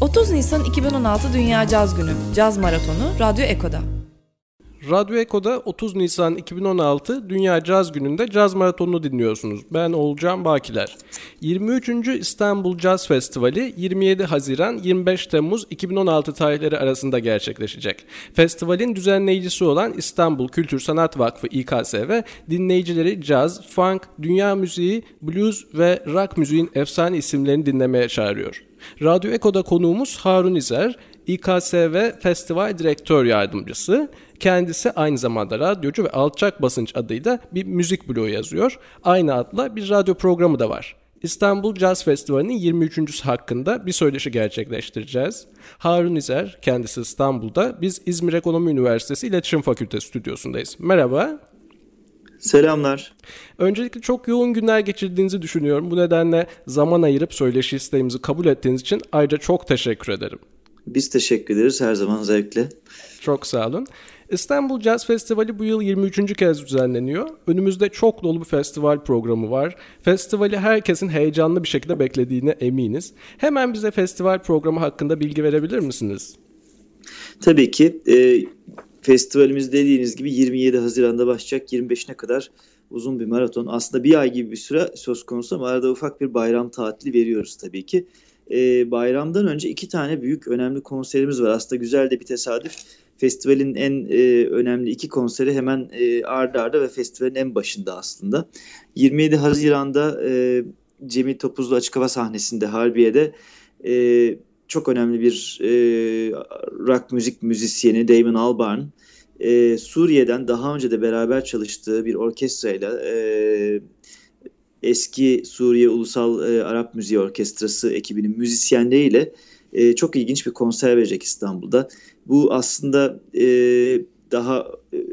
30 Nisan 2016 Dünya Caz Günü, Caz Maratonu Radyo Eko'da. Radyo Eko'da 30 Nisan 2016 Dünya Caz Günü'nde Caz Maratonu'nu dinliyorsunuz. Ben Olcan Bakiler. 23. İstanbul Caz Festivali 27 Haziran 25 Temmuz 2016 tarihleri arasında gerçekleşecek. Festivalin düzenleyicisi olan İstanbul Kültür Sanat Vakfı İKSV dinleyicileri caz, funk, dünya müziği, blues ve rock müziğin efsane isimlerini dinlemeye çağırıyor. Radyo Eko'da konuğumuz Harun İzer, İKSV Festival Direktör Yardımcısı. Kendisi aynı zamanda radyocu ve alçak basınç adıyla bir müzik bloğu yazıyor. Aynı adla bir radyo programı da var. İstanbul Jazz Festivali'nin 23. hakkında bir söyleşi gerçekleştireceğiz. Harun İzer, kendisi İstanbul'da. Biz İzmir Ekonomi Üniversitesi İletişim Fakültesi stüdyosundayız. Merhaba. Selamlar. Öncelikle çok yoğun günler geçirdiğinizi düşünüyorum. Bu nedenle zaman ayırıp söyleşi isteğimizi kabul ettiğiniz için ayrıca çok teşekkür ederim. Biz teşekkür ederiz her zaman zevkle. Çok sağ olun. İstanbul Jazz Festivali bu yıl 23. kez düzenleniyor. Önümüzde çok dolu bir festival programı var. Festivali herkesin heyecanlı bir şekilde beklediğine eminiz. Hemen bize festival programı hakkında bilgi verebilir misiniz? Tabii ki. E, festivalimiz dediğiniz gibi 27 Haziran'da başlayacak 25'ine kadar uzun bir maraton. Aslında bir ay gibi bir süre söz konusu ama arada ufak bir bayram tatili veriyoruz tabii ki. E, bayramdan önce iki tane büyük önemli konserimiz var. Aslında güzel de bir tesadüf. Festivalin en e, önemli iki konseri hemen e, arda arda ve festivalin en başında aslında. 27 Haziran'da e, Cemil Topuzlu Açık Hava sahnesinde Harbiye'de e, çok önemli bir e, rock müzik müzisyeni Damon Albarn e, Suriye'den daha önce de beraber çalıştığı bir orkestrayla e, eski Suriye Ulusal e, Arap Müziği Orkestrası ekibinin müzisyenleriyle e, çok ilginç bir konser verecek İstanbul'da. Bu aslında e, daha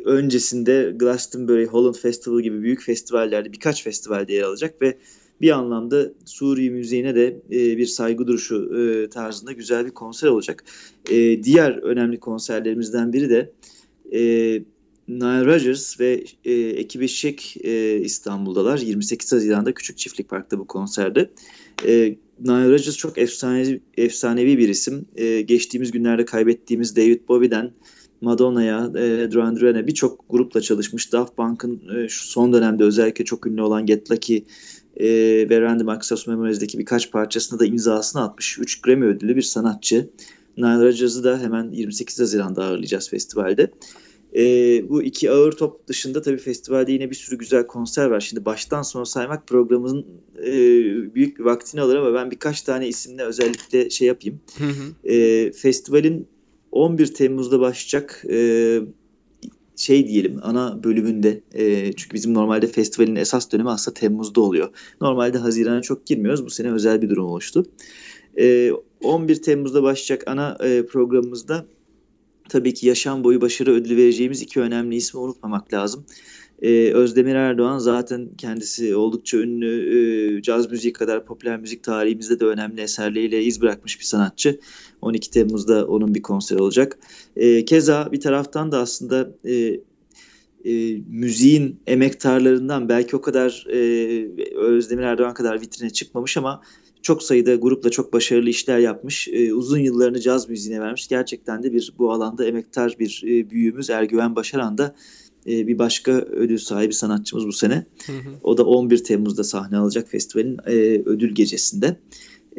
öncesinde Glastonbury, Holland Festival gibi büyük festivallerde birkaç festivalde yer alacak ve bir anlamda Suriye müziğine de e, bir saygı duruşu e, tarzında güzel bir konser olacak. E, diğer önemli konserlerimizden biri de e, Nile Rodgers ve e, ekibi Şek e, İstanbul'dalar. 28 Haziran'da Küçük Çiftlik Park'ta bu konserde. E, Nile Rodgers çok efsanevi, efsanevi bir isim. E, geçtiğimiz günlerde kaybettiğimiz David Bowie'den Madonna'ya, e, Duran Duran'a birçok grupla çalışmış. Daft Punk'ın e, son dönemde özellikle çok ünlü olan Get Lucky e, ve Random Access Memories'deki birkaç parçasına da imzasını atmış. 3 Grammy ödüllü bir sanatçı. Nile Rodgers'ı da hemen 28 Haziran'da ağırlayacağız festivalde. E, bu iki ağır top dışında tabii festivalde yine bir sürü güzel konser var. Şimdi baştan sona saymak programımızın e, büyük bir vaktini alır ama ben birkaç tane isimle özellikle şey yapayım. Hı hı. E, festivalin 11 Temmuz'da başlayacak e, şey diyelim ana bölümünde e, çünkü bizim normalde festivalin esas dönemi aslında Temmuz'da oluyor. Normalde Haziran'a çok girmiyoruz. Bu sene özel bir durum oluştu. E, 11 Temmuz'da başlayacak ana e, programımızda tabii ki yaşam boyu başarı ödülü vereceğimiz iki önemli ismi unutmamak lazım. Ee, Özdemir Erdoğan zaten kendisi oldukça ünlü e, caz müziği kadar popüler müzik tarihimizde de önemli eserleriyle iz bırakmış bir sanatçı. 12 Temmuz'da onun bir konseri olacak. E, keza bir taraftan da aslında e, e, müziğin emektarlarından belki o kadar e, Özdemir Erdoğan kadar vitrine çıkmamış ama çok sayıda grupla çok başarılı işler yapmış. E, uzun yıllarını caz müziğine vermiş. Gerçekten de bir bu alanda emektar bir e, büyüğümüz Ergüven Başaran da e, bir başka ödül sahibi sanatçımız bu sene. Hı hı. O da 11 Temmuz'da sahne alacak festivalin e, ödül gecesinde.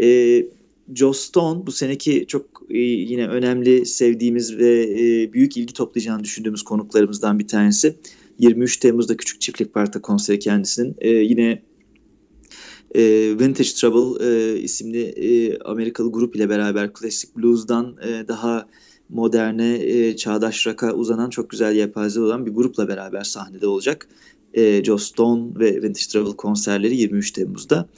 E, Joe Stone bu seneki çok e, yine önemli sevdiğimiz ve e, büyük ilgi toplayacağını düşündüğümüz konuklarımızdan bir tanesi. 23 Temmuz'da Küçük Çiftlik Park'ta konseri kendisinin. E, yine e, Vintage Trouble e, isimli e, Amerikalı grup ile beraber klasik blues'dan e, daha moderne, e, çağdaş rock'a uzanan çok güzel yelpaze olan bir grupla beraber sahnede olacak. E, Joe Stone ve Vintage Travel konserleri 23 Temmuz'da.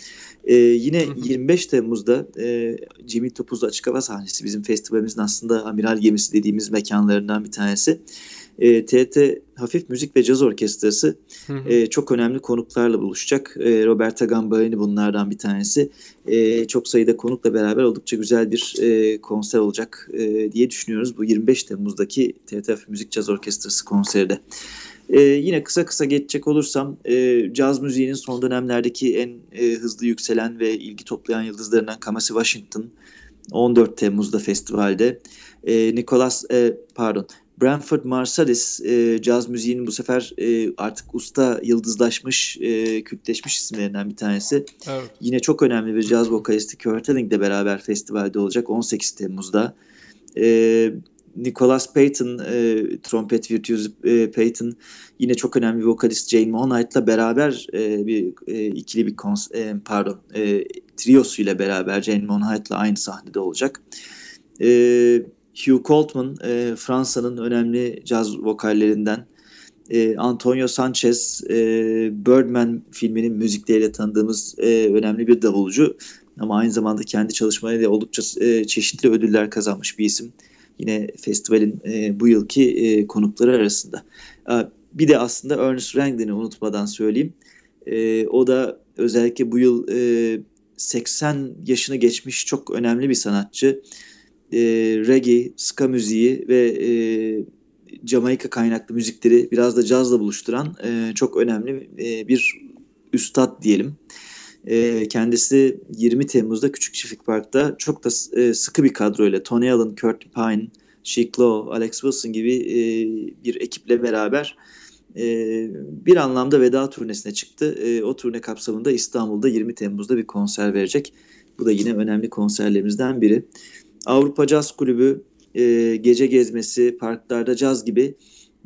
E, yine 25 Temmuz'da e, Jimmy Topuz'da açık hava sahnesi bizim festivalimizin aslında amiral gemisi dediğimiz mekanlarından bir tanesi. E, TRT Hafif Müzik ve Caz Orkestrası E, çok önemli konuklarla buluşacak. E, Roberta Gambarini bunlardan bir tanesi. E, çok sayıda konukla beraber oldukça güzel bir e, konser olacak e, diye düşünüyoruz. Bu 25 Temmuz'daki TRT Hafif Müzik Caz Orkestrası konseri de. Ee, yine kısa kısa geçecek olursam e, caz müziğinin son dönemlerdeki en e, hızlı yükselen ve ilgi toplayan yıldızlarından Kamasi Washington 14 Temmuz'da festivalde. E, Nicholas e, pardon Branford Marsalis e, caz müziğinin bu sefer e, artık usta yıldızlaşmış, e, kültleşmiş isimlerinden bir tanesi. Evet. Yine çok önemli bir caz vokalisti Kurt Elling ile beraber festivalde olacak 18 Temmuz'da. E, Nicholas Payton, e, trompet virtüözü e, Payton, yine çok önemli bir vokalist Jane Monight'la beraber e, bir e, ikili bir kons e, pardon e, triosuyla beraber Jane Monight'la aynı sahnede olacak. E, Hugh Coltman, e, Fransa'nın önemli caz vokallerinden. E, Antonio Sanchez, e, Birdman filminin müzikleriyle tanıdığımız e, önemli bir davulcu. Ama aynı zamanda kendi çalışmalarıyla oldukça e, çeşitli ödüller kazanmış bir isim. Yine festivalin e, bu yılki e, konukları arasında. E, bir de aslında Ernest Ranglin'i unutmadan söyleyeyim. E, o da özellikle bu yıl e, 80 yaşını geçmiş çok önemli bir sanatçı. E, reggae, ska müziği ve e, Jamaika kaynaklı müzikleri biraz da cazla buluşturan e, çok önemli e, bir üstad diyelim. E, kendisi 20 Temmuz'da Küçük Çiftlik Park'ta çok da e, sıkı bir kadroyla Tony Allen, Kurt Pine, Chic Lowe, Alex Wilson gibi e, bir ekiple beraber e, bir anlamda veda turnesine çıktı. E, o turne kapsamında İstanbul'da 20 Temmuz'da bir konser verecek. Bu da yine önemli konserlerimizden biri. Avrupa Caz Kulübü e, gece gezmesi, parklarda caz gibi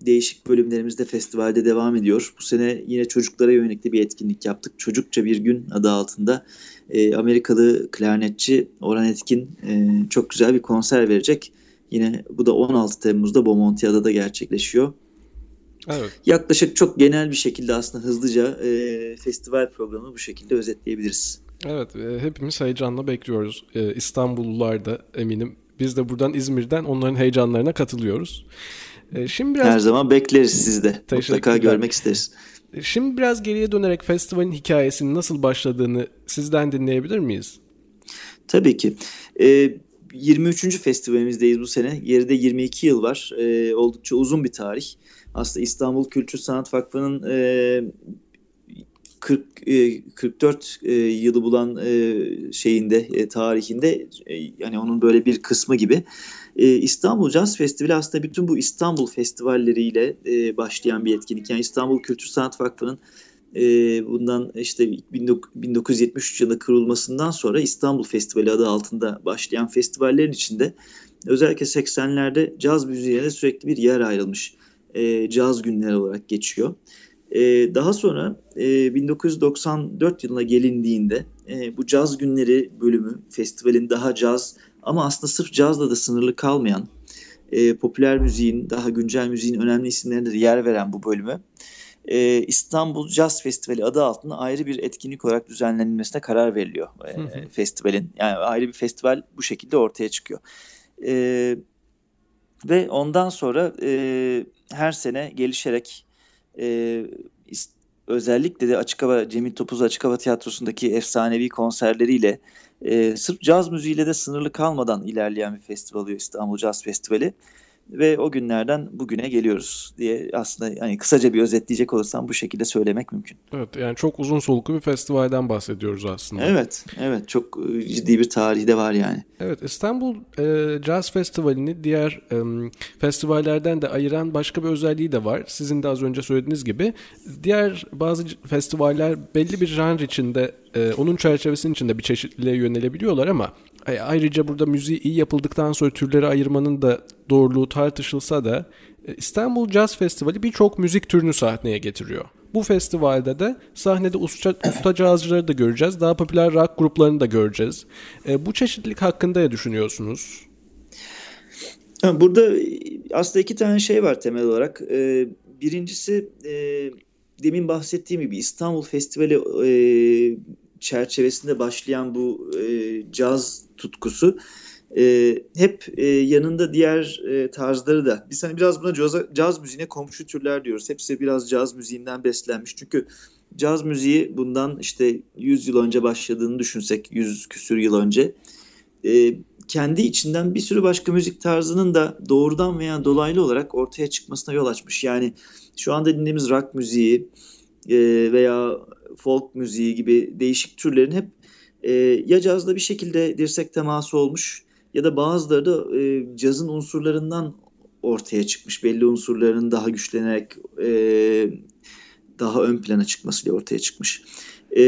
değişik bölümlerimizde festivalde devam ediyor. Bu sene yine çocuklara yönelik bir etkinlik yaptık. Çocukça Bir Gün adı altında e, Amerikalı klarnetçi Orhan Etkin e, çok güzel bir konser verecek. Yine bu da 16 Temmuz'da Bomontia'da gerçekleşiyor. Evet. Yaklaşık çok genel bir şekilde aslında hızlıca e, festival programını bu şekilde özetleyebiliriz. Evet, e, hepimiz heyecanla bekliyoruz. E, İstanbullular da eminim. Biz de buradan İzmir'den onların heyecanlarına katılıyoruz. E, şimdi biraz... Her zaman bekleriz sizde. Mutlaka görmek isteriz. Şimdi biraz geriye dönerek festivalin hikayesinin nasıl başladığını sizden dinleyebilir miyiz? Tabii ki. E, 23. festivalimizdeyiz bu sene. Geride 22 yıl var. E, oldukça uzun bir tarih. Aslında İstanbul Kültür Sanat Vakfı'nın e, 40 e, 44 e, yılı bulan e, şeyinde e, tarihinde e, yani onun böyle bir kısmı gibi e, İstanbul Jazz Festivali aslında bütün bu İstanbul festivalleriyle e, başlayan bir etkinlik. Yani İstanbul Kültür Sanat Vakfı'nın e, bundan işte 1973 yılında kurulmasından sonra İstanbul Festivali adı altında başlayan festivallerin içinde özellikle 80'lerde caz müziğine sürekli bir yer ayrılmış. E, caz günleri olarak geçiyor. E, daha sonra e, 1994 yılına gelindiğinde e, bu caz günleri bölümü festivalin daha caz ama aslında sırf cazla da sınırlı kalmayan e, popüler müziğin daha güncel müziğin önemli isimlerine de yer veren bu bölümü e, İstanbul Jazz Festivali adı altında ayrı bir etkinlik olarak düzenlenmesine karar veriliyor e, festivalin. Yani ayrı bir festival bu şekilde ortaya çıkıyor. E, ve ondan sonra e, her sene gelişerek e, özellikle de Açık Hava Cemil Topuz Açık Hava Tiyatrosu'ndaki efsanevi konserleriyle e, sırf caz müziğiyle de sınırlı kalmadan ilerleyen bir festival oluyor İstanbul Caz Festivali ve o günlerden bugüne geliyoruz diye aslında hani kısaca bir özetleyecek olursam bu şekilde söylemek mümkün. Evet yani çok uzun soluklu bir festivalden bahsediyoruz aslında. Evet evet çok e, ciddi bir tarihi de var yani. Evet İstanbul e, Jazz Festivali'ni diğer e, festivallerden de ayıran başka bir özelliği de var. Sizin de az önce söylediğiniz gibi diğer bazı festivaller belli bir janr içinde e, onun çerçevesinin içinde bir çeşitliliğe yönelebiliyorlar ama ayrıca burada müziği iyi yapıldıktan sonra türleri ayırmanın da doğruluğu tartışılsa da e, İstanbul Jazz Festivali birçok müzik türünü sahneye getiriyor. Bu festivalde de sahnede usta, usta cazcıları da göreceğiz. Daha popüler rock gruplarını da göreceğiz. E, bu çeşitlilik hakkında ne düşünüyorsunuz? Burada aslında iki tane şey var temel olarak. Birincisi demin bahsettiğim gibi İstanbul Festivali çerçevesinde başlayan bu caz tutkusu e, hep e, yanında diğer e, tarzları da biz hani biraz buna caz, caz müziğine komşu türler diyoruz. Hepsi biraz caz müziğinden beslenmiş. Çünkü caz müziği bundan işte 100 yıl önce başladığını düşünsek 100 küsür yıl önce e, kendi içinden bir sürü başka müzik tarzının da doğrudan veya dolaylı olarak ortaya çıkmasına yol açmış. Yani şu anda dinlediğimiz rock müziği e, veya folk müziği gibi değişik türlerin hep e, ya cazda bir şekilde dirsek teması olmuş ya da bazıları da e, cazın unsurlarından ortaya çıkmış. Belli unsurların daha güçlenerek e, daha ön plana çıkmasıyla ortaya çıkmış. E,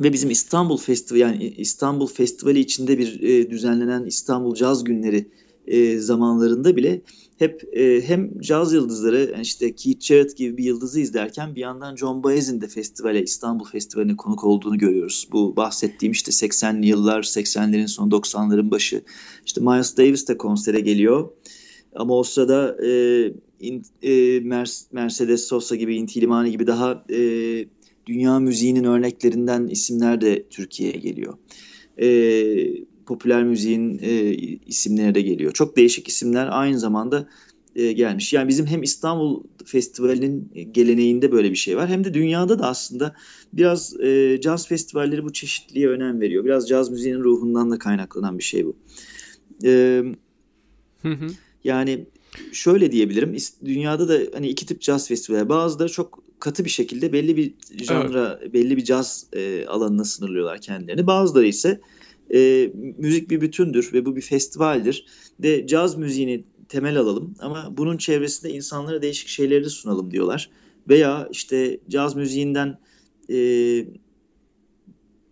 ve bizim İstanbul Festivali yani İstanbul Festivali içinde bir e, düzenlenen İstanbul Caz Günleri e, zamanlarında bile hep e, hem caz yıldızları işte Keith Jarrett gibi bir yıldızı izlerken bir yandan John Baez'in de festivale İstanbul Festivali'ne konuk olduğunu görüyoruz. Bu bahsettiğim işte 80'li yıllar 80'lerin sonu 90'ların başı işte Miles Davis de konsere geliyor. Ama o sırada e, in, e, Mercedes Sosa gibi, Inti Limani gibi daha e, dünya müziğinin örneklerinden isimler de Türkiye'ye geliyor. E, popüler müziğin e, isimleri de geliyor. Çok değişik isimler aynı zamanda e, gelmiş. Yani bizim hem İstanbul Festivali'nin geleneğinde böyle bir şey var hem de dünyada da aslında biraz e, caz festivalleri bu çeşitliliğe önem veriyor. Biraz caz müziğinin ruhundan da kaynaklanan bir şey bu. E, hı hı. Yani şöyle diyebilirim. Dünyada da hani iki tip caz festivali. Bazıları çok katı bir şekilde belli bir janra, evet. belli bir caz e, alanına sınırlıyorlar kendilerini. Bazıları ise e, müzik bir bütündür ve bu bir festivaldir. De caz müziğini temel alalım ama bunun çevresinde insanlara değişik şeyleri de sunalım diyorlar. Veya işte caz müziğinden e,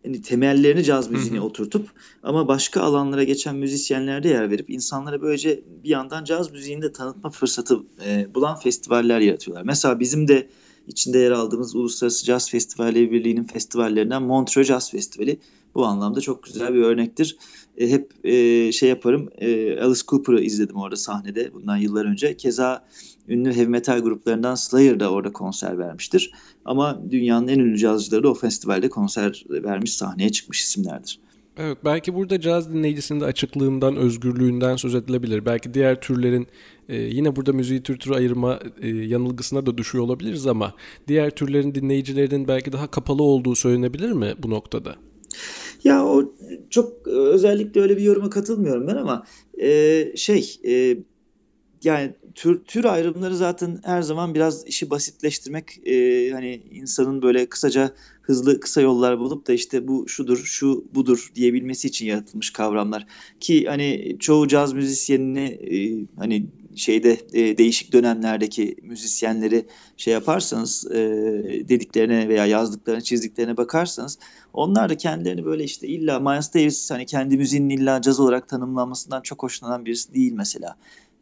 hani temellerini caz müziğine oturtup ama başka alanlara geçen müzisyenlerde yer verip insanlara böylece bir yandan caz müziğini de tanıtma fırsatı e, bulan festivaller yaratıyorlar. Mesela bizim de içinde yer aldığımız Uluslararası Caz Festivalleri Birliği'nin festivallerinden Montreux Jazz Festivali bu anlamda çok güzel bir örnektir. E, hep e, şey yaparım e, Alice Cooper'ı izledim orada sahnede bundan yıllar önce. Keza ünlü heavy metal gruplarından Slayer da orada konser vermiştir. Ama dünyanın en ünlü cazcıları da o festivalde konser vermiş sahneye çıkmış isimlerdir. Evet belki burada caz dinleyicisinin de açıklığından, özgürlüğünden söz edilebilir. Belki diğer türlerin e, yine burada müziği tür tür ayırma e, yanılgısına da düşüyor olabiliriz ama diğer türlerin dinleyicilerinin belki daha kapalı olduğu söylenebilir mi bu noktada? Ya o çok özellikle öyle bir yoruma katılmıyorum ben ama e, şey e, yani tür, tür ayrımları zaten her zaman biraz işi basitleştirmek e, hani insanın böyle kısaca hızlı kısa yollar bulup da işte bu şudur şu budur diyebilmesi için yaratılmış kavramlar ki hani çoğu caz müzisyenini e, hani şeyde e, değişik dönemlerdeki müzisyenleri şey yaparsanız e, dediklerine veya yazdıklarına çizdiklerine bakarsanız onlar da kendilerini böyle işte illa Miles Davis hani kendi müziğinin illa caz olarak tanımlanmasından çok hoşlanan birisi değil mesela.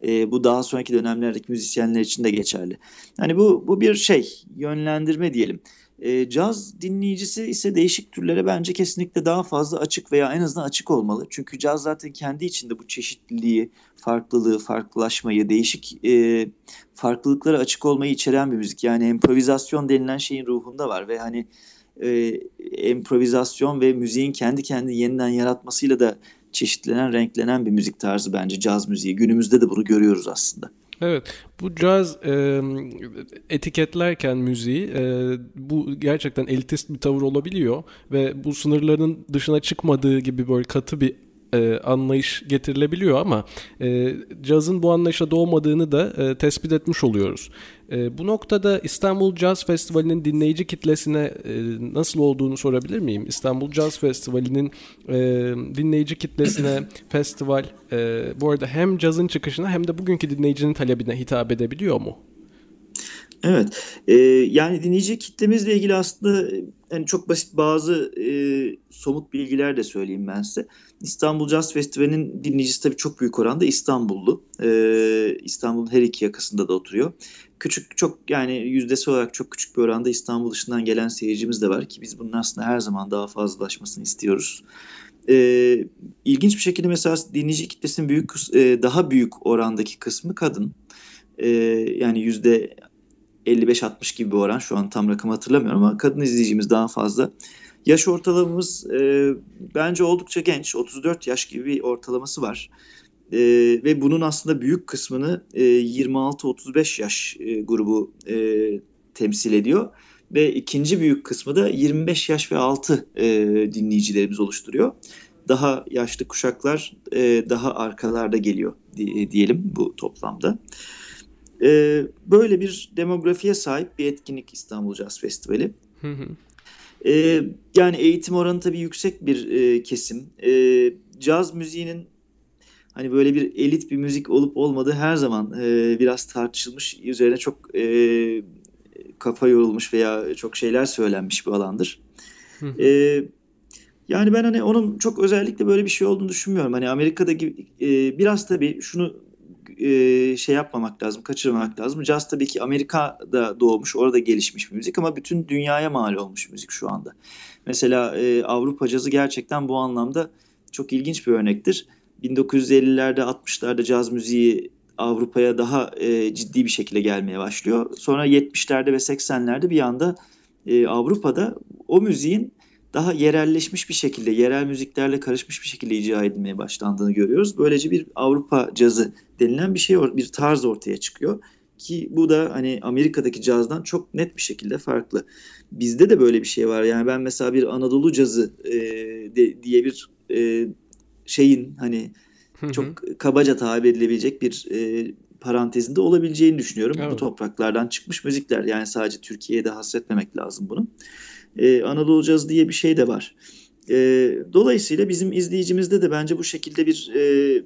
E, bu daha sonraki dönemlerdeki müzisyenler için de geçerli. Yani bu bu bir şey yönlendirme diyelim. E, caz dinleyicisi ise değişik türlere bence kesinlikle daha fazla açık veya en azından açık olmalı. Çünkü caz zaten kendi içinde bu çeşitliliği, farklılığı, farklılaşmayı, değişik e, farklılıklara açık olmayı içeren bir müzik. Yani improvizasyon denilen şeyin ruhunda var ve hani e, improvizasyon ve müziğin kendi kendini yeniden yaratmasıyla da çeşitlenen, renklenen bir müzik tarzı bence caz müziği. Günümüzde de bunu görüyoruz aslında. Evet, bu caz e, etiketlerken müziği e, bu gerçekten elitist bir tavır olabiliyor ve bu sınırların dışına çıkmadığı gibi böyle katı bir e, anlayış getirilebiliyor ama e, cazın bu anlayışa doğmadığını da e, tespit etmiş oluyoruz. E, bu noktada İstanbul Jazz Festivali'nin dinleyici kitlesine e, nasıl olduğunu sorabilir miyim? İstanbul Jazz Festivali'nin e, dinleyici kitlesine festival e, bu arada hem cazın çıkışına hem de bugünkü dinleyicinin talebine hitap edebiliyor mu? Evet, e, yani dinleyici kitlemizle ilgili aslında yani çok basit bazı e, somut bilgiler de söyleyeyim ben size. İstanbul Jazz Festivali'nin dinleyicisi tabii çok büyük oranda İstanbullu. E, İstanbul'un her iki yakasında da oturuyor. Küçük çok yani yüzdesi olarak çok küçük bir oranda İstanbul dışından gelen seyircimiz de var ki biz bunun aslında her zaman daha fazlalaşmasını istiyoruz. E, ilginç bir şekilde mesela dinleyici kitlesinin büyük e, daha büyük orandaki kısmı kadın. E, yani yüzde 55-60 gibi bir oran. Şu an tam rakamı hatırlamıyorum ama kadın izleyicimiz daha fazla. Yaş ortalamamız e, bence oldukça genç. 34 yaş gibi bir ortalaması var. E, ve bunun aslında büyük kısmını e, 26-35 yaş e, grubu e, temsil ediyor. Ve ikinci büyük kısmı da 25 yaş ve altı e, dinleyicilerimiz oluşturuyor. Daha yaşlı kuşaklar e, daha arkalarda geliyor diyelim bu toplamda. E, böyle bir demografiye sahip bir etkinlik İstanbul Jazz Festivali. Hı hı. E, yani eğitim oranı tabii yüksek bir e, kesim. E, caz müziğinin hani böyle bir elit bir müzik olup olmadığı her zaman e, biraz tartışılmış. Üzerine çok e, kafa yorulmuş veya çok şeyler söylenmiş bir alandır. e, yani ben hani onun çok özellikle böyle bir şey olduğunu düşünmüyorum. Hani Amerika'daki e, biraz tabii şunu e, şey yapmamak lazım, kaçırmamak lazım. Jazz tabii ki Amerika'da doğmuş, orada gelişmiş bir müzik ama bütün dünyaya mal olmuş müzik şu anda. Mesela e, Avrupa cazı gerçekten bu anlamda çok ilginç bir örnektir. 1950'lerde 60'larda caz müziği Avrupa'ya daha e, ciddi bir şekilde gelmeye başlıyor. Sonra 70'lerde ve 80'lerde bir anda e, Avrupa'da o müziğin daha yerelleşmiş bir şekilde, yerel müziklerle karışmış bir şekilde icra edilmeye başlandığını görüyoruz. Böylece bir Avrupa cazı denilen bir şey, bir tarz ortaya çıkıyor. Ki bu da hani Amerika'daki cazdan çok net bir şekilde farklı. Bizde de böyle bir şey var. Yani ben mesela bir Anadolu cazı e, de, diye bir e, şeyin hani çok kabaca tabir edilebilecek bir e, parantezinde olabileceğini düşünüyorum. Evet. Bu topraklardan çıkmış müzikler. Yani sadece Türkiye'de hasretmemek lazım bunu. Ee, Anadolu Caz diye bir şey de var. E, dolayısıyla bizim izleyicimizde de bence bu şekilde bir e,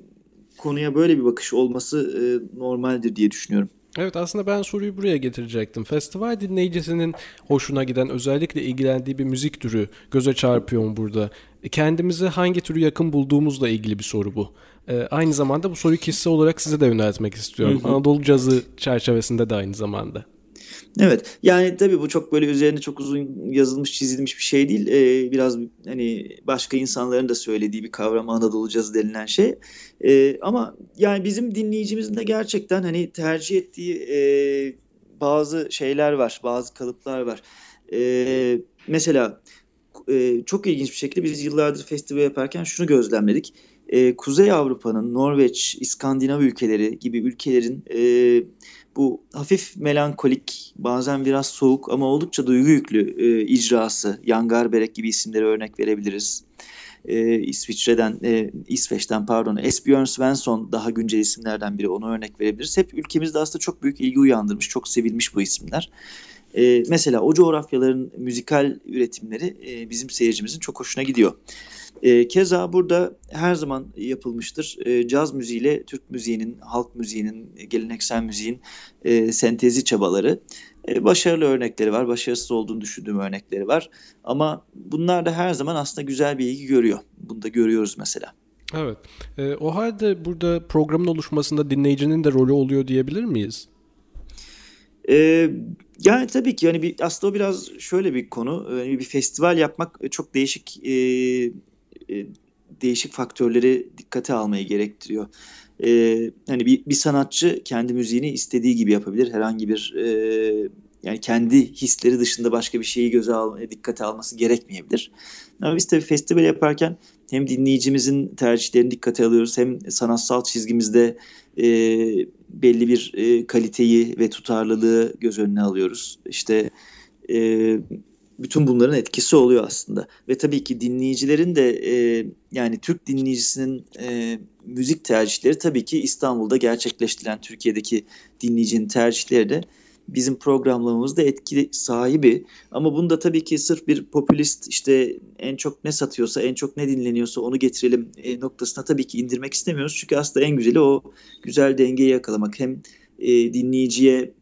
konuya böyle bir bakış olması e, normaldir diye düşünüyorum. Evet aslında ben soruyu buraya getirecektim. Festival dinleyicisinin hoşuna giden özellikle ilgilendiği bir müzik türü göze çarpıyor mu burada? E, kendimizi hangi türü yakın bulduğumuzla ilgili bir soru bu. Ee, aynı zamanda bu soruyu kişisel olarak size de yöneltmek istiyorum. Hı hı. Anadolu cazı çerçevesinde de aynı zamanda. Evet yani tabii bu çok böyle üzerine çok uzun yazılmış çizilmiş bir şey değil. Ee, biraz hani başka insanların da söylediği bir kavram Anadolu cazı denilen şey. Ee, ama yani bizim dinleyicimizin de gerçekten hani tercih ettiği e, bazı şeyler var, bazı kalıplar var. Ee, mesela e, çok ilginç bir şekilde biz yıllardır festival yaparken şunu gözlemledik. E, Kuzey Avrupa'nın, Norveç, İskandinav ülkeleri gibi ülkelerin e, bu hafif melankolik, bazen biraz soğuk ama oldukça duygu yüklü e, icrası, Yangar Berek gibi isimlere örnek verebiliriz. E, İsviçre'den, e, İsveç'ten pardon, Esbjörn Svensson daha güncel isimlerden biri, ona örnek verebiliriz. Hep ülkemizde aslında çok büyük ilgi uyandırmış, çok sevilmiş bu isimler. E, mesela o coğrafyaların müzikal üretimleri e, bizim seyircimizin çok hoşuna gidiyor. E, keza burada her zaman yapılmıştır. E, caz müziğiyle Türk müziğinin, halk müziğinin, geleneksel müziğin e, sentezi çabaları. E, başarılı örnekleri var, başarısız olduğunu düşündüğüm örnekleri var. Ama bunlar da her zaman aslında güzel bir ilgi görüyor. Bunu da görüyoruz mesela. Evet. E, o halde burada programın oluşmasında dinleyicinin de rolü oluyor diyebilir miyiz? Ee, yani tabii ki yani bir, aslında o biraz şöyle bir konu. Yani bir festival yapmak çok değişik e, e, değişik faktörleri dikkate almayı gerektiriyor. E, hani bir, bir sanatçı kendi müziğini istediği gibi yapabilir. Herhangi bir e, yani kendi hisleri dışında başka bir şeyi göze almaya, dikkate alması gerekmeyebilir. Ama biz tabii festival yaparken hem dinleyicimizin tercihlerini dikkate alıyoruz hem sanatsal çizgimizde e, belli bir e, kaliteyi ve tutarlılığı göz önüne alıyoruz. İşte e, bütün bunların etkisi oluyor aslında. Ve tabii ki dinleyicilerin de e, yani Türk dinleyicisinin e, müzik tercihleri tabii ki İstanbul'da gerçekleştirilen Türkiye'deki dinleyicinin tercihleri de bizim programlamamızda etki sahibi. Ama bunda tabii ki sırf bir popülist işte en çok ne satıyorsa, en çok ne dinleniyorsa onu getirelim e, noktasına tabii ki indirmek istemiyoruz. Çünkü aslında en güzeli o güzel dengeyi yakalamak. Hem e, dinleyiciye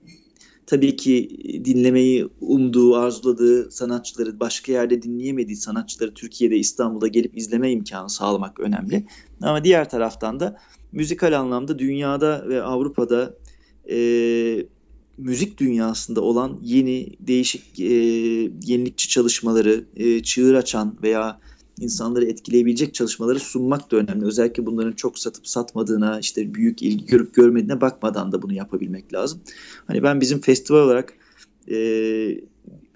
tabii ki dinlemeyi umduğu, arzuladığı sanatçıları, başka yerde dinleyemediği sanatçıları Türkiye'de, İstanbul'da gelip izleme imkanı sağlamak önemli. Ama diğer taraftan da müzikal anlamda dünyada ve Avrupa'da e, müzik dünyasında olan yeni, değişik, e, yenilikçi çalışmaları, e, çığır açan veya insanları etkileyebilecek çalışmaları sunmak da önemli. Özellikle bunların çok satıp satmadığına, işte büyük ilgi görüp görmediğine bakmadan da bunu yapabilmek lazım. Hani ben bizim festival olarak e,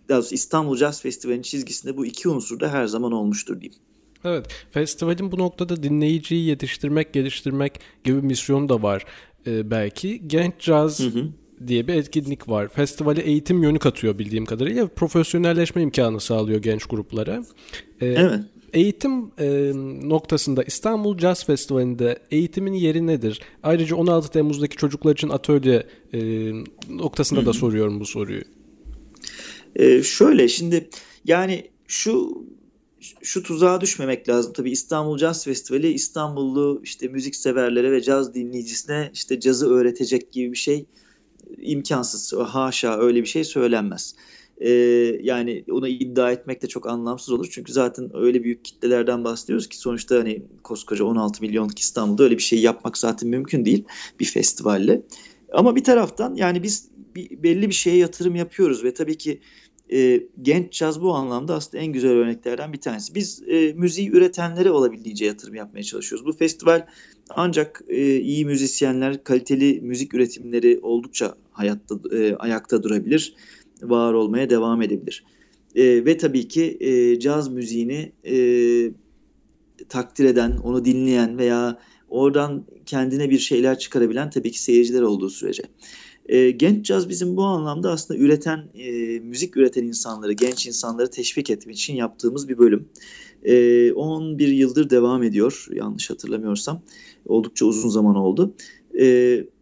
daha İstanbul Jazz Festivali'nin çizgisinde bu iki unsur da her zaman olmuştur diyeyim. Evet, festivalin bu noktada dinleyiciyi yetiştirmek, geliştirmek gibi misyonu da var ee, belki. Genç caz hı hı diye bir etkinlik var. Festivale eğitim yönü katıyor bildiğim kadarıyla. Profesyonelleşme imkanı sağlıyor genç gruplara. Ee, evet eğitim e, noktasında İstanbul Jazz Festivali'nde eğitimin yeri nedir? Ayrıca 16 Temmuz'daki çocuklar için atölye e, noktasında da soruyorum bu soruyu. E, şöyle şimdi yani şu şu tuzağa düşmemek lazım. Tabii İstanbul Caz Festivali İstanbullu işte müzik severlere ve caz dinleyicisine işte cazı öğretecek gibi bir şey imkansız. Haşa öyle bir şey söylenmez. Ee, yani onu iddia etmek de çok anlamsız olur. Çünkü zaten öyle büyük kitlelerden bahsediyoruz ki sonuçta hani koskoca 16 milyonluk İstanbul'da öyle bir şey yapmak zaten mümkün değil bir festivalle. Ama bir taraftan yani biz bir, belli bir şeye yatırım yapıyoruz ve tabii ki e, genç caz bu anlamda aslında en güzel örneklerden bir tanesi. Biz e, müziği üretenlere olabildiğince yatırım yapmaya çalışıyoruz. Bu festival ancak e, iyi müzisyenler, kaliteli müzik üretimleri oldukça hayatta e, ayakta durabilir, var olmaya devam edebilir. E, ve tabii ki e, caz müziğini e, takdir eden, onu dinleyen veya oradan kendine bir şeyler çıkarabilen tabii ki seyirciler olduğu sürece. E, genç caz bizim bu anlamda aslında üreten, e, müzik üreten insanları, genç insanları teşvik etmek için yaptığımız bir bölüm. E, 11 yıldır devam ediyor yanlış hatırlamıyorsam. Oldukça uzun zaman oldu. E,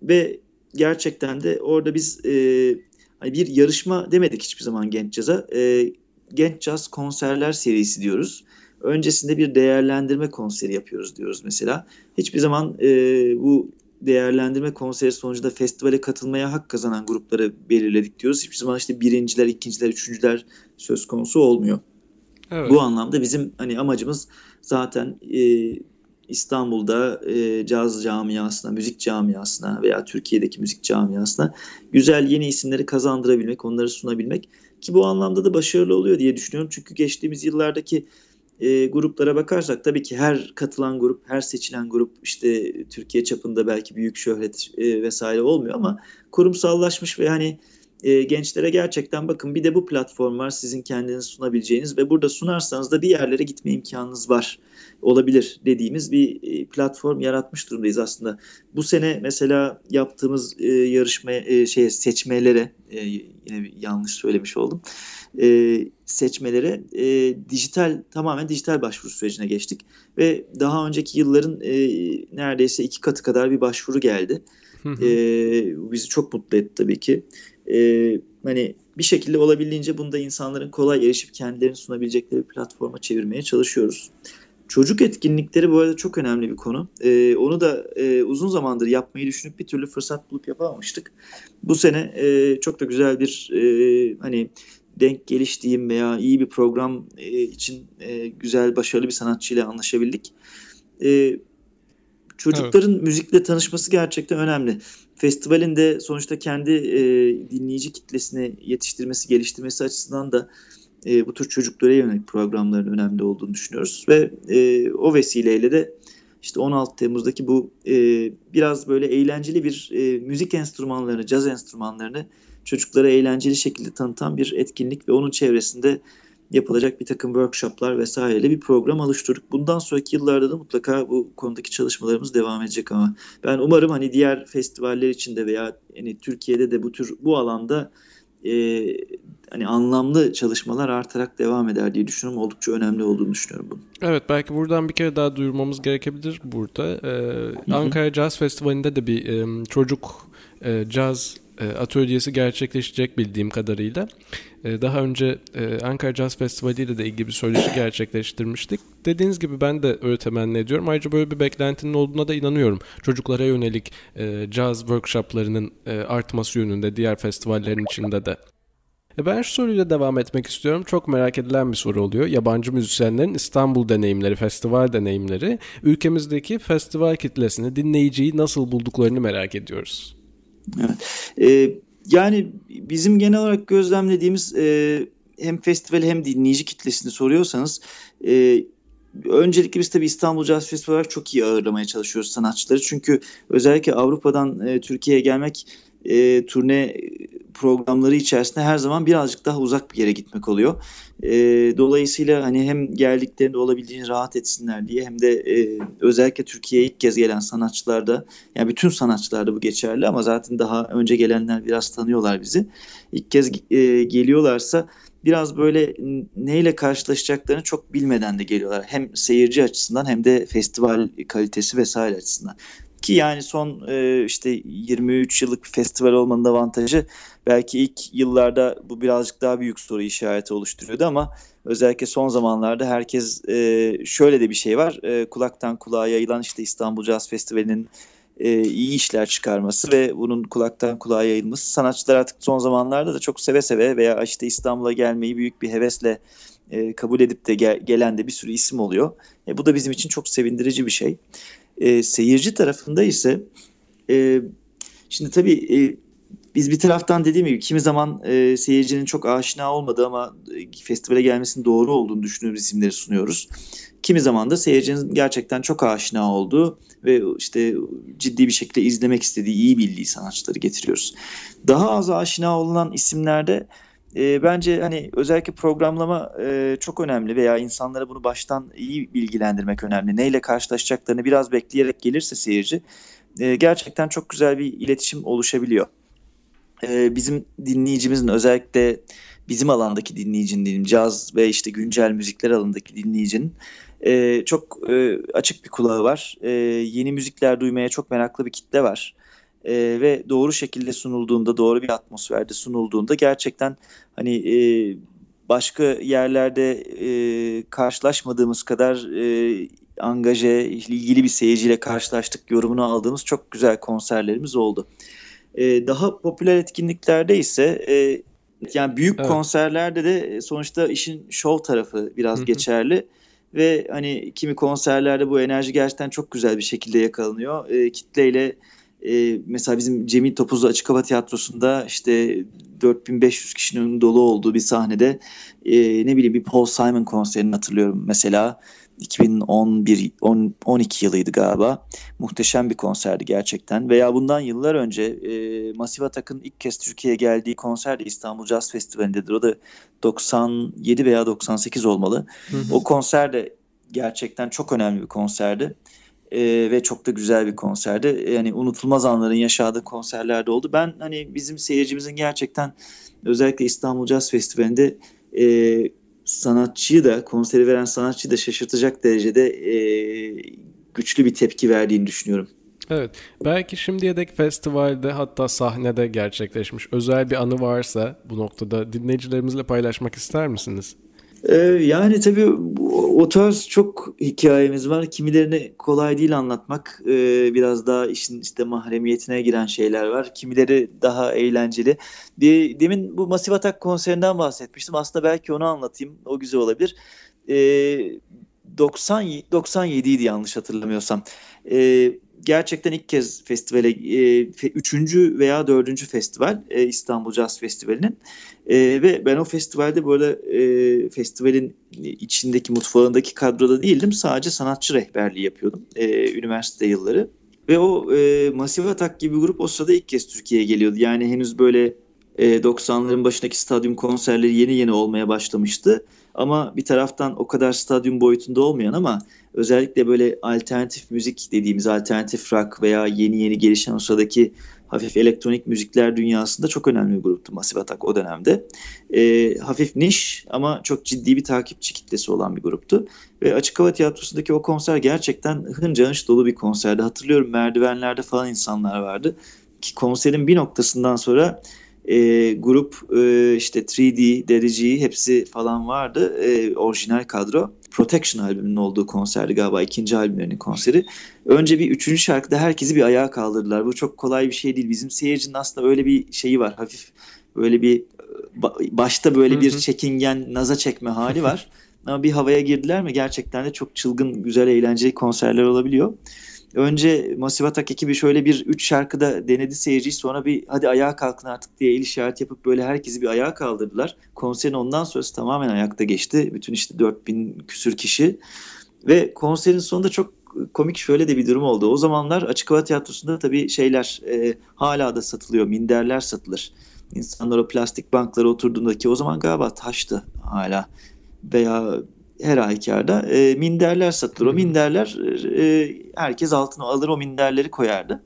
ve gerçekten de orada biz e, hani bir yarışma demedik hiçbir zaman genç caza. E, genç caz konserler serisi diyoruz. Öncesinde bir değerlendirme konseri yapıyoruz diyoruz mesela. Hiçbir zaman e, bu değerlendirme konseri sonucunda festivale katılmaya hak kazanan grupları belirledik diyoruz. Hiçbir zaman işte birinciler, ikinciler, üçüncüler söz konusu olmuyor. Evet. Bu anlamda bizim hani amacımız zaten e, İstanbul'da e, caz camiasına, müzik camiasına veya Türkiye'deki müzik camiasına güzel yeni isimleri kazandırabilmek, onları sunabilmek ki bu anlamda da başarılı oluyor diye düşünüyorum. Çünkü geçtiğimiz yıllardaki e, gruplara bakarsak tabii ki her katılan grup, her seçilen grup işte Türkiye çapında belki büyük şöhret e, vesaire olmuyor ama kurumsallaşmış ve hani e, gençlere gerçekten bakın bir de bu platform var sizin kendiniz sunabileceğiniz ve burada sunarsanız da bir yerlere gitme imkanınız var olabilir dediğimiz bir e, platform yaratmış durumdayız aslında. Bu sene mesela yaptığımız e, yarışma e, şey seçmelere e, yine yanlış söylemiş oldum. E, seçmelere e, dijital tamamen dijital başvuru sürecine geçtik ve daha önceki yılların e, neredeyse iki katı kadar bir başvuru geldi. e, bizi çok mutlu etti tabii ki. E, hani bir şekilde olabildiğince bunda insanların kolay erişip kendilerini sunabilecekleri bir platforma çevirmeye çalışıyoruz. Çocuk etkinlikleri bu arada çok önemli bir konu. Ee, onu da e, uzun zamandır yapmayı düşünüp bir türlü fırsat bulup yapamamıştık. Bu sene e, çok da güzel bir e, hani denk geliştiğim veya iyi bir program e, için e, güzel, başarılı bir sanatçıyla anlaşabildik. E, çocukların evet. müzikle tanışması gerçekten önemli. Festivalin de sonuçta kendi e, dinleyici kitlesini yetiştirmesi, geliştirmesi açısından da e, bu tür çocuklara yönelik programların önemli olduğunu düşünüyoruz. Ve e, o vesileyle de işte 16 Temmuz'daki bu e, biraz böyle eğlenceli bir e, müzik enstrümanlarını, caz enstrümanlarını çocuklara eğlenceli şekilde tanıtan bir etkinlik ve onun çevresinde yapılacak bir takım workshoplar vesaireyle bir program oluşturduk. Bundan sonraki yıllarda da mutlaka bu konudaki çalışmalarımız devam edecek ama ben umarım hani diğer festivaller içinde veya yani Türkiye'de de bu tür bu alanda e, hani anlamlı çalışmalar artarak devam eder diye düşünüyorum. Oldukça önemli olduğunu düşünüyorum bunu. Evet belki buradan bir kere daha duyurmamız gerekebilir burada. Ee, Ankara Jazz Festivali'nde de bir e, çocuk e, caz e, atölyesi gerçekleşecek bildiğim kadarıyla. E, daha önce e, Ankara Jazz Festivali ile de ilgili bir söyleşi gerçekleştirmiştik. Dediğiniz gibi ben de öyle temenni ediyorum. Ayrıca böyle bir beklentinin olduğuna da inanıyorum. Çocuklara yönelik caz workshoplarının artması yönünde diğer festivallerin içinde de. Ben şu soruyla devam etmek istiyorum. Çok merak edilen bir soru oluyor. Yabancı müzisyenlerin İstanbul deneyimleri, festival deneyimleri, ülkemizdeki festival kitlesini, dinleyiciyi nasıl bulduklarını merak ediyoruz. Evet. Ee, yani bizim genel olarak gözlemlediğimiz e, hem festival hem dinleyici kitlesini soruyorsanız e, öncelikle biz tabii İstanbul Jazz Festivali olarak çok iyi ağırlamaya çalışıyoruz sanatçıları. Çünkü özellikle Avrupa'dan e, Türkiye'ye gelmek e, turne programları içerisinde her zaman birazcık daha uzak bir yere gitmek oluyor. E, dolayısıyla hani hem geldiklerinde olabildiğince rahat etsinler diye hem de e, özellikle Türkiye'ye ilk kez gelen sanatçılar da yani bütün sanatçılarda bu geçerli ama zaten daha önce gelenler biraz tanıyorlar bizi. İlk kez e, geliyorlarsa biraz böyle neyle karşılaşacaklarını çok bilmeden de geliyorlar. Hem seyirci açısından hem de festival kalitesi vesaire açısından. Ki yani son e, işte 23 yıllık bir festival olmanın avantajı belki ilk yıllarda bu birazcık daha büyük soru işareti oluşturuyordu ama özellikle son zamanlarda herkes e, şöyle de bir şey var. E, kulaktan kulağa yayılan işte İstanbul Jazz Festivali'nin e, iyi işler çıkarması ve bunun kulaktan kulağa yayılması. Sanatçılar artık son zamanlarda da çok seve seve veya işte İstanbul'a gelmeyi büyük bir hevesle e, kabul edip de gel, gelen de bir sürü isim oluyor. E, bu da bizim için çok sevindirici bir şey. E, seyirci tarafında ise e, şimdi tabii e, biz bir taraftan dediğim gibi kimi zaman e, seyircinin çok aşina olmadığı ama e, festivale gelmesinin doğru olduğunu düşündüğümüz isimleri sunuyoruz. Kimi zaman da seyircinin gerçekten çok aşina olduğu ve işte ciddi bir şekilde izlemek istediği, iyi bildiği sanatçıları getiriyoruz. Daha az aşina olunan isimlerde e, bence hani özellikle programlama e, çok önemli veya insanlara bunu baştan iyi bilgilendirmek önemli. Neyle karşılaşacaklarını biraz bekleyerek gelirse seyirci e, gerçekten çok güzel bir iletişim oluşabiliyor. E, bizim dinleyicimizin özellikle bizim alandaki dinleyicinin diyeyim, caz ve işte güncel müzikler alanındaki dinleyicinin e, çok e, açık bir kulağı var. E, yeni müzikler duymaya çok meraklı bir kitle var. E, ve doğru şekilde sunulduğunda, doğru bir atmosferde sunulduğunda gerçekten hani e, başka yerlerde e, karşılaşmadığımız kadar e, angaje, ilgili bir seyirciyle karşılaştık yorumunu aldığımız çok güzel konserlerimiz oldu. E, daha popüler etkinliklerde ise e, yani büyük evet. konserlerde de sonuçta işin show tarafı biraz Hı-hı. geçerli ve hani kimi konserlerde bu enerji gerçekten çok güzel bir şekilde yakalanıyor. E, kitleyle e, mesela bizim Cemil Topuzlu Açık Hava Tiyatrosu'nda işte 4500 kişinin dolu olduğu bir sahnede e, ne bileyim bir Paul Simon konserini hatırlıyorum mesela 2011 10, 12 yılıydı galiba. Muhteşem bir konserdi gerçekten. Veya bundan yıllar önce e, Massive Attack'ın ilk kez Türkiye'ye geldiği konser de İstanbul Jazz Festivali'ndedir. O da 97 veya 98 olmalı. Hı hı. O konser de gerçekten çok önemli bir konserdi. E, ve çok da güzel bir konserdi. Yani unutulmaz anların yaşadığı konserlerde oldu. Ben hani bizim seyircimizin gerçekten özellikle İstanbul Jazz Festivali'nde e, sanatçıyı da konseri veren sanatçıyı da şaşırtacak derecede e, güçlü bir tepki verdiğini düşünüyorum. Evet. Belki şimdiye dek festivalde hatta sahnede gerçekleşmiş özel bir anı varsa bu noktada dinleyicilerimizle paylaşmak ister misiniz? Ee, yani tabii o tarz çok hikayemiz var. Kimilerini kolay değil anlatmak. Ee, biraz daha işin işte mahremiyetine giren şeyler var. Kimileri daha eğlenceli. Demin bu Masif Atak konserinden bahsetmiştim. Aslında belki onu anlatayım. O güzel olabilir. Ee, 90 97 idi yanlış hatırlamıyorsam. Ee, gerçekten ilk kez festivale e, üçüncü veya dördüncü festival e, İstanbul Jazz Festivali'nin e, ve ben o festivalde böyle e, festivalin içindeki mutfağındaki kadroda değildim. Sadece sanatçı rehberliği yapıyordum e, üniversite yılları. Ve o e, Massive Attack gibi grup o sırada ilk kez Türkiye'ye geliyordu. Yani henüz böyle e, 90'ların başındaki stadyum konserleri yeni yeni olmaya başlamıştı. Ama bir taraftan o kadar stadyum boyutunda olmayan ama özellikle böyle alternatif müzik dediğimiz alternatif rock veya yeni yeni gelişen o sıradaki hafif elektronik müzikler dünyasında çok önemli bir gruptu Massive Attack o dönemde. E, hafif niş ama çok ciddi bir takipçi kitlesi olan bir gruptu. Ve Açık Hava Tiyatrosu'ndaki o konser gerçekten hınca hınç dolu bir konserdi. Hatırlıyorum merdivenlerde falan insanlar vardı. Ki konserin bir noktasından sonra e, grup e, işte 3D, Derici'yi hepsi falan vardı. E, orijinal kadro. Protection albümünün olduğu konserdi galiba ikinci albümlerinin konseri. Önce bir üçüncü şarkıda herkesi bir ayağa kaldırdılar. Bu çok kolay bir şey değil. Bizim seyircinin aslında öyle bir şeyi var. Hafif böyle bir başta böyle bir çekingen naza çekme hali var. Ama bir havaya girdiler mi gerçekten de çok çılgın, güzel, eğlenceli konserler olabiliyor. Önce Massive Attack ekibi şöyle bir üç şarkıda denedi seyirciyi sonra bir hadi ayağa kalkın artık diye el işareti yapıp böyle herkesi bir ayağa kaldırdılar. Konserin ondan sonrası tamamen ayakta geçti. Bütün işte 4000 küsür kişi ve konserin sonunda çok komik şöyle de bir durum oldu. O zamanlar Açık Hava Tiyatrosu'nda tabii şeyler e, hala da satılıyor. Minderler satılır. İnsanlar o plastik banklara oturduğundaki o zaman galiba taştı hala veya her halükarda e, minderler satılır. O minderler e, herkes altına alır o minderleri koyardı.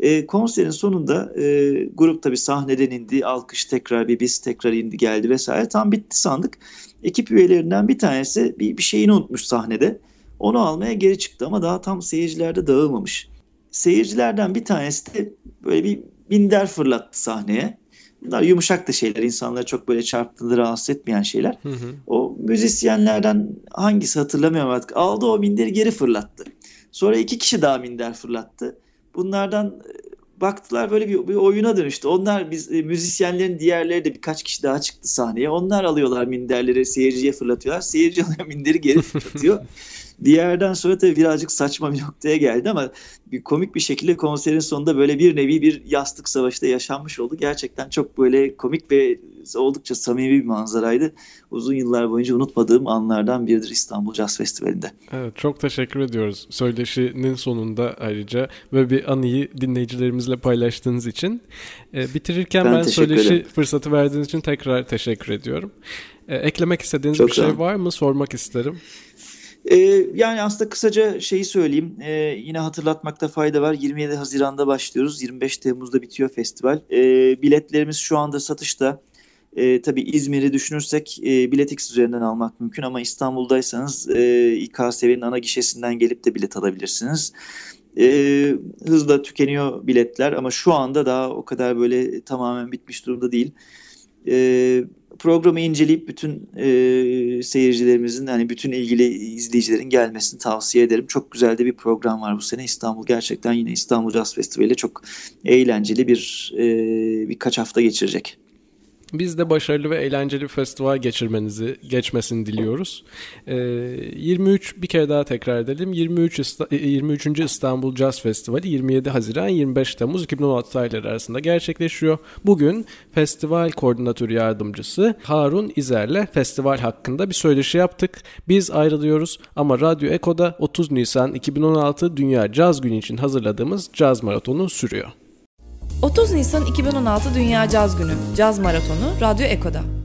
E, konserin sonunda e, grup tabi sahneden indi, alkış tekrar bir biz tekrar indi geldi vesaire. Tam bitti sandık. Ekip üyelerinden bir tanesi bir, bir şeyini unutmuş sahnede. Onu almaya geri çıktı ama daha tam seyircilerde dağılmamış. Seyircilerden bir tanesi de böyle bir minder fırlattı sahneye. Bunlar yumuşak da şeyler. insanları çok böyle çarptığında rahatsız etmeyen şeyler. Hı hı. O müzisyenlerden hangisi hatırlamıyorum artık. Aldı o minderi geri fırlattı. Sonra iki kişi daha minder fırlattı. Bunlardan e, baktılar böyle bir, bir oyuna dönüştü. Onlar biz e, müzisyenlerin diğerleri de birkaç kişi daha çıktı sahneye. Onlar alıyorlar minderleri seyirciye fırlatıyorlar. Seyirci alıyor minderi geri fırlatıyor. bir yerden sonra tabii birazcık saçma bir noktaya geldi ama bir komik bir şekilde konserin sonunda böyle bir nevi bir yastık savaşı da yaşanmış oldu. Gerçekten çok böyle komik ve oldukça samimi bir manzaraydı. Uzun yıllar boyunca unutmadığım anlardan biridir İstanbul Jazz Festivali'nde. Evet çok teşekkür ediyoruz söyleşinin sonunda ayrıca ve bir anıyı dinleyicilerimizle paylaştığınız için. Ee, bitirirken ben, ben söyleşi ederim. fırsatı verdiğiniz için tekrar teşekkür ediyorum. Ee, eklemek istediğiniz çok bir şey var mı sormak isterim. Ee, yani aslında kısaca şeyi söyleyeyim. Ee, yine hatırlatmakta fayda var. 27 Haziran'da başlıyoruz. 25 Temmuz'da bitiyor festival. Ee, biletlerimiz şu anda satışta. E, tabii İzmir'i düşünürsek e, Biletix üzerinden almak mümkün ama İstanbul'daysanız e, İKSV'nin ana gişesinden gelip de bilet alabilirsiniz. E, hızla tükeniyor biletler ama şu anda daha o kadar böyle tamamen bitmiş durumda değil. E, programı inceleyip bütün e, seyircilerimizin hani bütün ilgili izleyicilerin gelmesini tavsiye ederim. Çok güzel de bir program var bu sene İstanbul gerçekten yine İstanbul Jazz Festivali çok eğlenceli bir e, birkaç hafta geçirecek. Biz de başarılı ve eğlenceli bir festival geçirmenizi, geçmesini diliyoruz. Ee, 23 bir kere daha tekrar edelim. 23 23. E, İstanbul Jazz Festivali 27 Haziran 25 Temmuz 2016 tarihleri arasında gerçekleşiyor. Bugün festival koordinatörü yardımcısı Harun İzer'le festival hakkında bir söyleşi yaptık. Biz ayrılıyoruz ama Radyo Eko'da 30 Nisan 2016 Dünya Caz Günü için hazırladığımız caz maratonu sürüyor. 30 Nisan 2016 Dünya Caz Günü Caz Maratonu Radyo Eko'da.